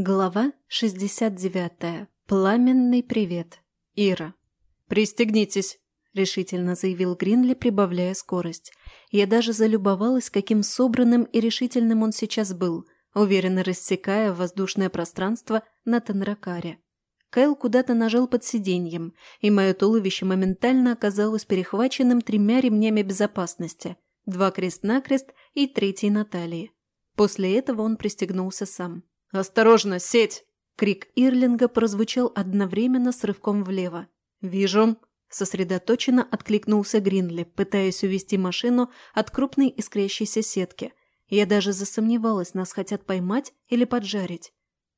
Глава 69. Пламенный привет. Ира. «Пристегнитесь», – решительно заявил Гринли, прибавляя скорость. Я даже залюбовалась, каким собранным и решительным он сейчас был, уверенно рассекая воздушное пространство на Тенракаре. Кайл куда-то нажал под сиденьем, и мое туловище моментально оказалось перехваченным тремя ремнями безопасности – два крест-накрест и третий на талии. После этого он пристегнулся сам. «Осторожно, сеть!» Крик Ирлинга прозвучал одновременно с рывком влево. «Вижу!» Сосредоточенно откликнулся Гринли, пытаясь увести машину от крупной искрящейся сетки. Я даже засомневалась, нас хотят поймать или поджарить.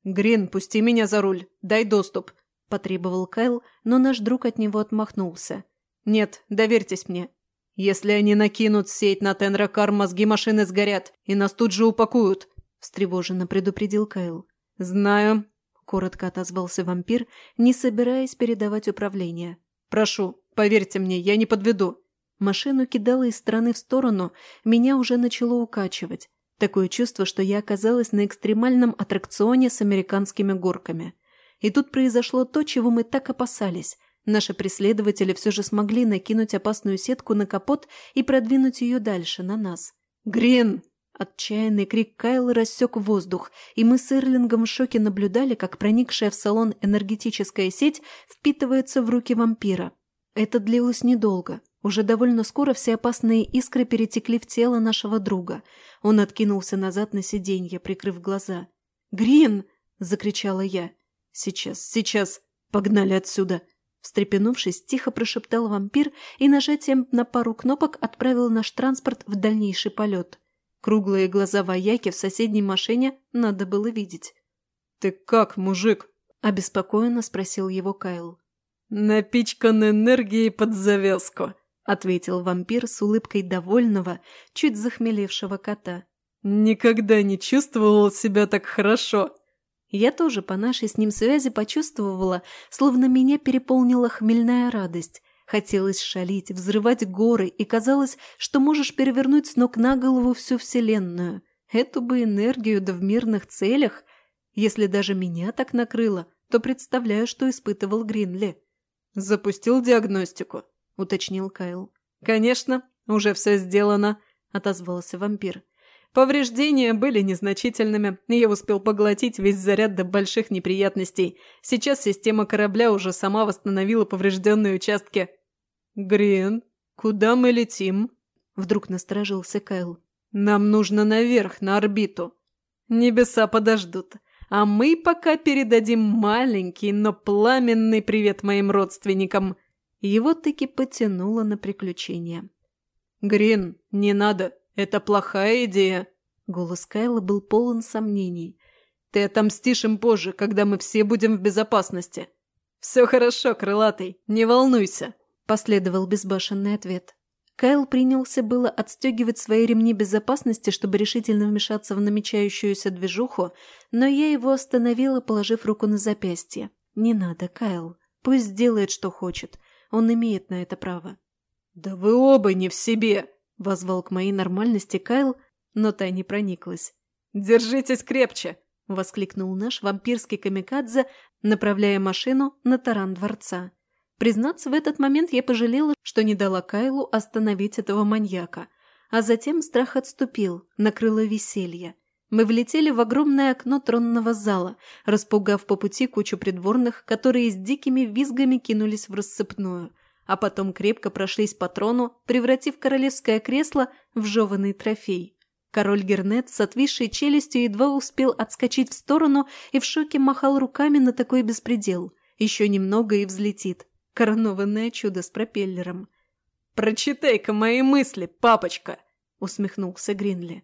«Грин, пусти меня за руль! Дай доступ!» – потребовал Кайл, но наш друг от него отмахнулся. «Нет, доверьтесь мне. Если они накинут сеть на Тенракар, мозги машины сгорят, и нас тут же упакуют встревоженно предупредил Кайл. «Знаю», – коротко отозвался вампир, не собираясь передавать управление. «Прошу, поверьте мне, я не подведу». Машину кидало из стороны в сторону, меня уже начало укачивать. Такое чувство, что я оказалась на экстремальном аттракционе с американскими горками. И тут произошло то, чего мы так опасались. Наши преследователи все же смогли накинуть опасную сетку на капот и продвинуть ее дальше, на нас. «Грин!» Отчаянный крик Кайла рассек воздух, и мы с Эрлингом в шоке наблюдали, как проникшая в салон энергетическая сеть впитывается в руки вампира. Это длилось недолго. Уже довольно скоро все опасные искры перетекли в тело нашего друга. Он откинулся назад на сиденье, прикрыв глаза. «Грин!» – закричала я. «Сейчас, сейчас! Погнали отсюда!» Встрепенувшись, тихо прошептал вампир и нажатием на пару кнопок отправил наш транспорт в дальнейший полет. Круглые глаза вояки в соседней машине надо было видеть. «Ты как, мужик?» – обеспокоенно спросил его Кайл. «Напичкан энергией под завязку», – ответил вампир с улыбкой довольного, чуть захмелевшего кота. «Никогда не чувствовал себя так хорошо». Я тоже по нашей с ним связи почувствовала, словно меня переполнила хмельная радость, Хотелось шалить, взрывать горы, и казалось, что можешь перевернуть с ног на голову всю Вселенную. Эту бы энергию да в мирных целях. Если даже меня так накрыло, то представляю, что испытывал Гринли. «Запустил диагностику», — уточнил Кайл. «Конечно, уже все сделано», — отозвался вампир. Повреждения были незначительными, я успел поглотить весь заряд до больших неприятностей. Сейчас система корабля уже сама восстановила поврежденные участки. «Грин, куда мы летим?» Вдруг насторожился Кайл. «Нам нужно наверх, на орбиту. Небеса подождут, а мы пока передадим маленький, но пламенный привет моим родственникам». Его таки потянуло на приключения. «Грин, не надо, это плохая идея». Голос Кайла был полон сомнений. «Ты отомстишь им позже, когда мы все будем в безопасности». «Все хорошо, крылатый, не волнуйся», Последовал безбашенный ответ. Кайл принялся было отстегивать свои ремни безопасности, чтобы решительно вмешаться в намечающуюся движуху, но я его остановила, положив руку на запястье. «Не надо, Кайл. Пусть делает, что хочет. Он имеет на это право». «Да вы оба не в себе!» – возвал к моей нормальности Кайл, но та не прониклась. «Держитесь крепче!» – воскликнул наш вампирский камикадзе, направляя машину на таран дворца. Признаться, в этот момент я пожалела, что не дала Кайлу остановить этого маньяка. А затем страх отступил, накрыло веселье. Мы влетели в огромное окно тронного зала, распугав по пути кучу придворных, которые с дикими визгами кинулись в рассыпную, а потом крепко прошлись по трону, превратив королевское кресло в жеванный трофей. Король Гернет с отвисшей челюстью едва успел отскочить в сторону и в шоке махал руками на такой беспредел. Еще немного и взлетит. Коронованное чудо с пропеллером. «Прочитай-ка мои мысли, папочка!» — усмехнулся Гринли.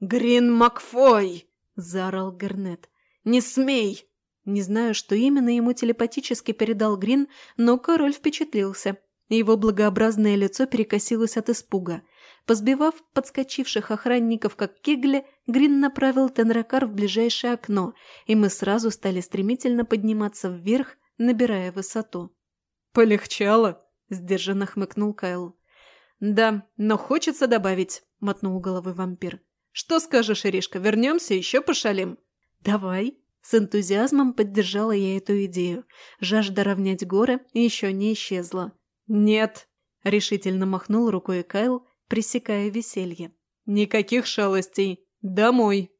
«Грин Макфой!» — заорал Гернет. «Не смей!» Не знаю, что именно ему телепатически передал Грин, но король впечатлился. Его благообразное лицо перекосилось от испуга. Позбивав подскочивших охранников как кегли, Грин направил Тенракар в ближайшее окно, и мы сразу стали стремительно подниматься вверх, набирая высоту. «Полегчало?» – сдержанно хмыкнул Кайл. «Да, но хочется добавить», – мотнул головой вампир. «Что скажешь, Иришка, вернемся, еще пошалим?» «Давай», – С энтузиазмом поддержала я эту идею. Жажда равнять горы еще не исчезла. «Нет!» – решительно махнул рукой Кайл, пресекая веселье. «Никаких шалостей! Домой!»